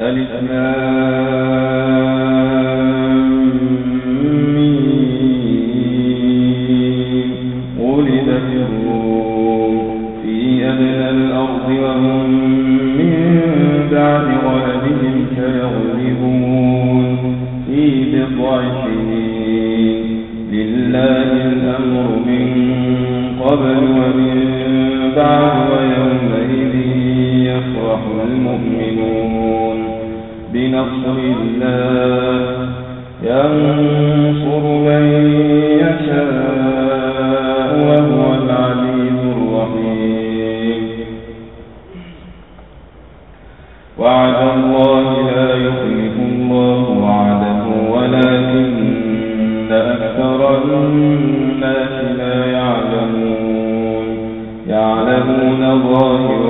الاسلام وعد الله لا الله وعده ولكن أكثر الناس لا يعلمون. يعلمون ظاهرا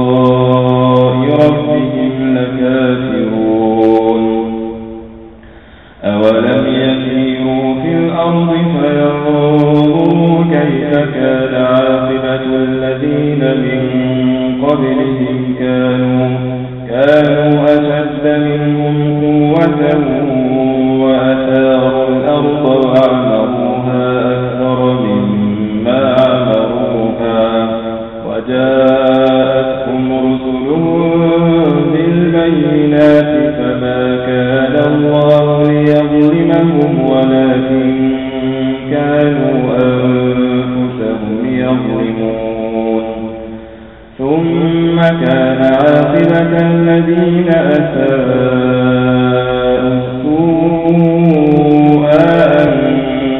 قبلهم ثم كان عاقبة الذين أساءوا السوء أن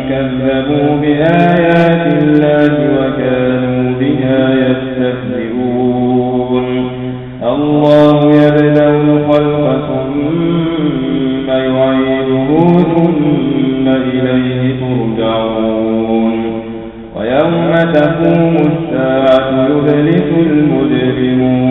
كذبوا بآيات الله وكانوا بها يستهزئون. الله يبدأ الخلق ثم يعيده ثم إليه يوم تقوم الساعة يبلس المجرمون.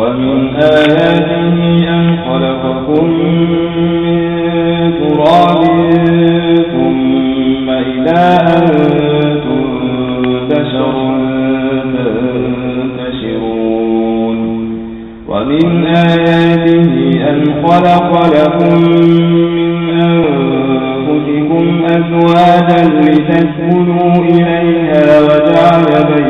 ومن آياته أن خلقكم من تراب ثم إلى أنتم بشر تنتشرون. ومن آياته أن خلق لكم من أنفسكم أزواجا لتسكنوا إليها وجعل بيتكم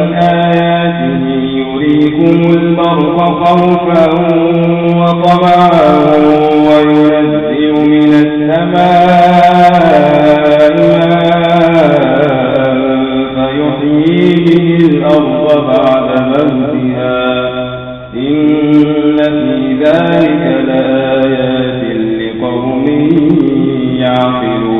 ومن آياته يريكم البرق خوفا وطمعا وينزل من السماء فيحيي به الأرض بعد موتها. إن في ذلك لآيات لقوم يعقلون.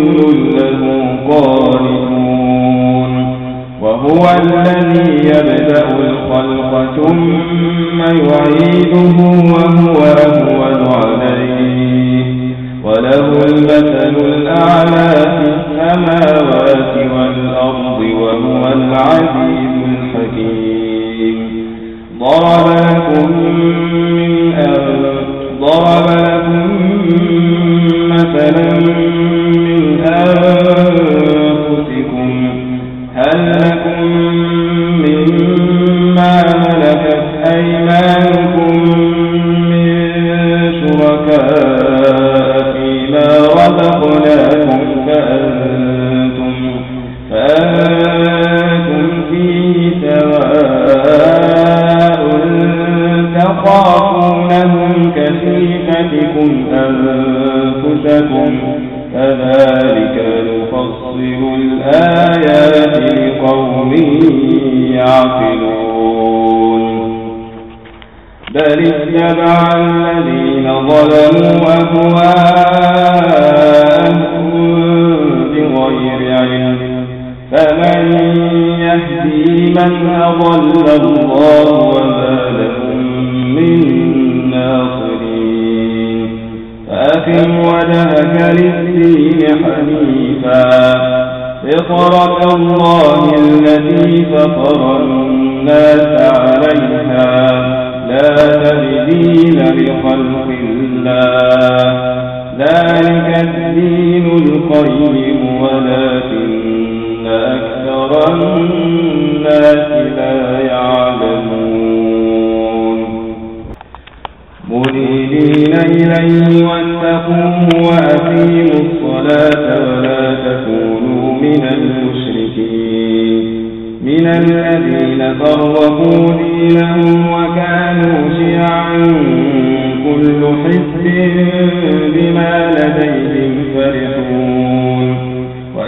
يعيده وهو أهون عليه. وله المثل الأعلى في السماوات والأرض وهو العزيز الحكيم. ضرب لكم من ضرب لكم مثلا من أنفسكم. هل لكم فأنتم أضل الله وما لهم من ناصرين. فأقم وجهك للدين حنيفا. فطرة الله التي فطر الناس عليها. لا تبديل لخلق الله. ذلك الدين القيم ولكن أكثر الناس لا يعلمون. منيبين إليه واتقوه وأقيموا الصلاة ولا تكونوا من المشركين. من الذين فرقوا دينهم وكانوا شيعا كل حزب بما لديهم فرحون.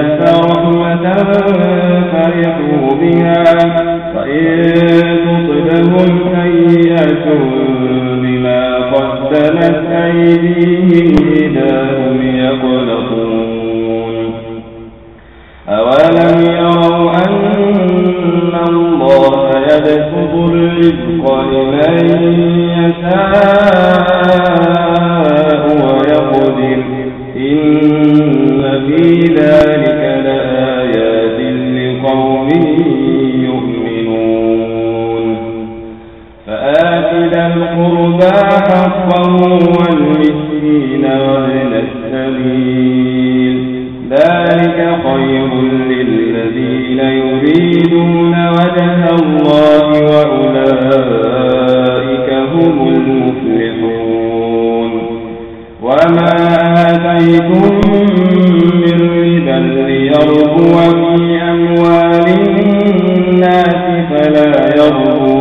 الناس رحمة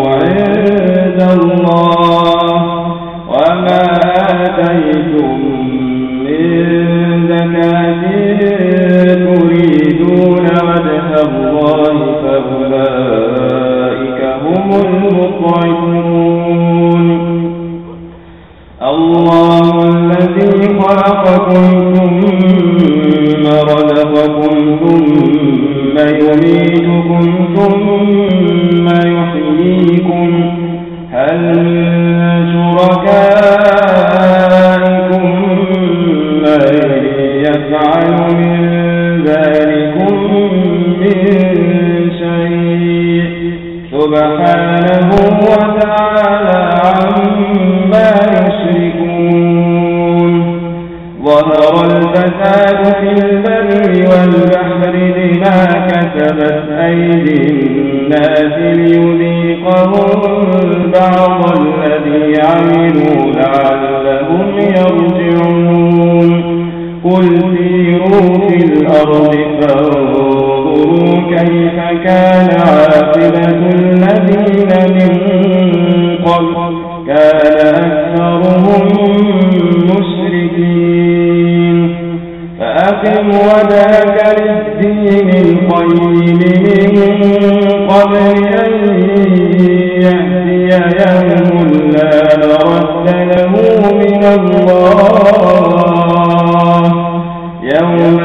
عند الله وما آتيتم من زكاة تريدون وجه الله فأولئك هم المطعمون الله الذي خلقكم ثم رزقكم ثم يميتكم ثم Michael.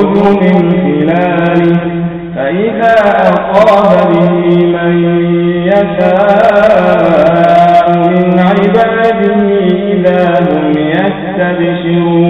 يخرج من خلاله فإذا أصاب به من يشاء من عباده إذا هم يستبشرون.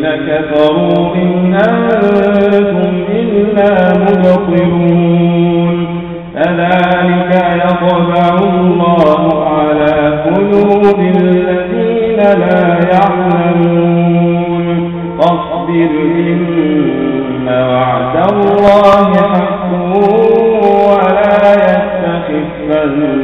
الذين كفروا إن أنتم إلا مبطرون كذلك يطبع الله على قلوب الذين لا يعلمون. فاصبر إن وعد الله حق ولا يستخفن